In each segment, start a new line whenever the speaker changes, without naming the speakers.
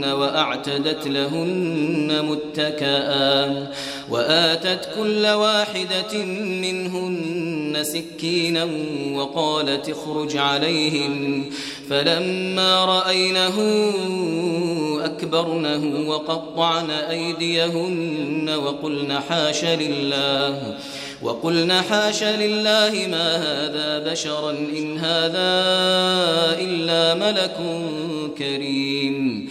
لهن وأعتدت لهن متكآ وآتت كل واحدة منهن سكينا وقالت اخرج عليهم فلما رأينه أكبرنه وقطعن أيديهن وقلن حاش لله وقلن حاش لله ما هذا بشرا إن هذا إلا ملك كريم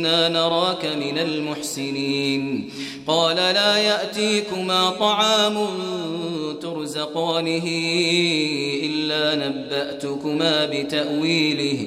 إنا نراك من المحسنين. قال لا يأتيكما طعام ترزقانه إلا نبأتكما بتأويله.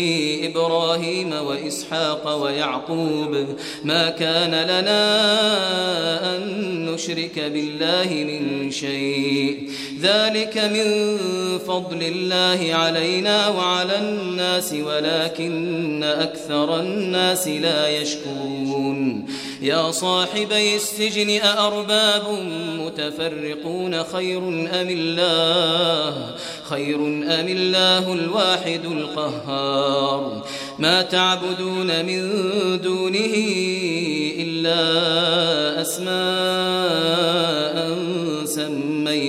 إبراهيم وإسحاق ويعقوب ما كان لنا أن نشرك بالله من شيء. ذلك من فضل الله علينا وعلى الناس ولكن أكثر الناس لا يشكون يا صاحبي السجن أأرباب متفرقون خير أم الله؟ خير أم الله الواحد القهار. ما تعبدون من دونه إلا أسماء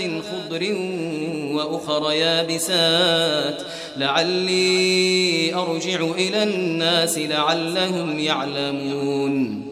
جنات خضر وأخر يابسات لعلي أرجع إلى الناس لعلهم يعلمون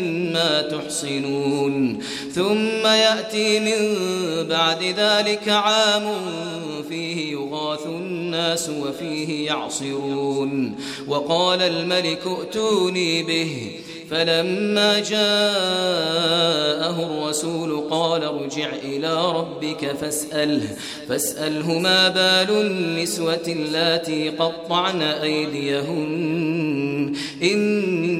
مما تحصنون ثم يأتي من بعد ذلك عام فيه يغاث الناس وفيه يعصرون. وقال الملك ائتوني به. فلما جاءه الرسول قال ارجع إلى ربك فاسأله. فاسأله ما بال النسوة اللاتي قطعن أيديهن. إن